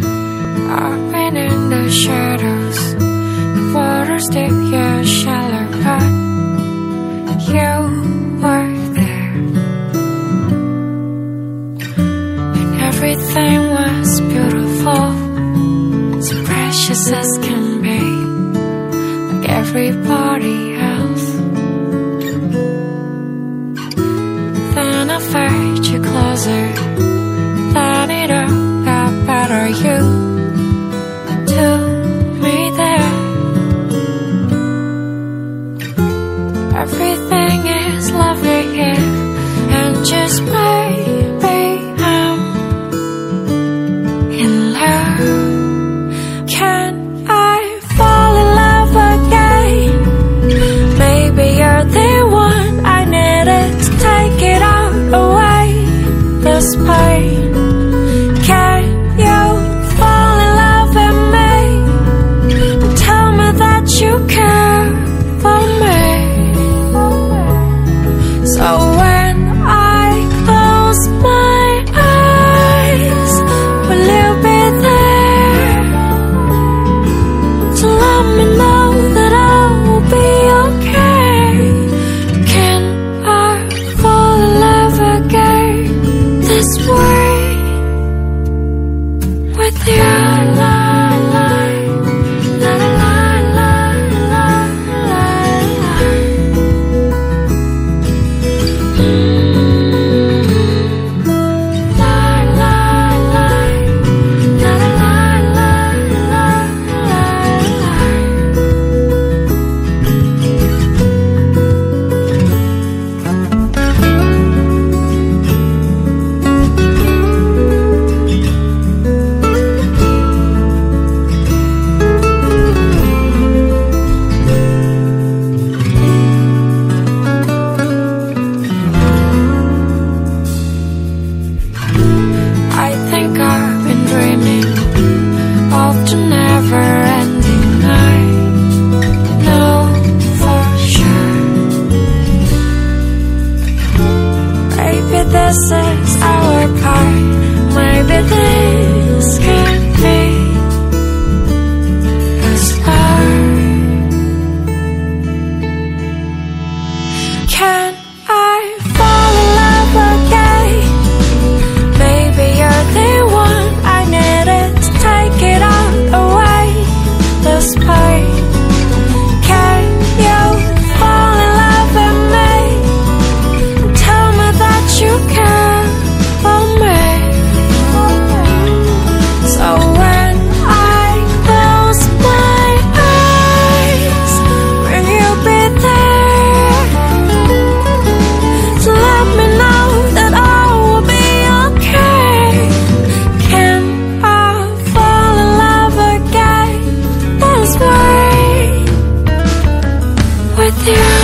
I've been in the shadows. The water's deep, yeah, shallow, but you were there. And everything was beautiful, so precious as can be. Like everybody everything. was our part. my they with you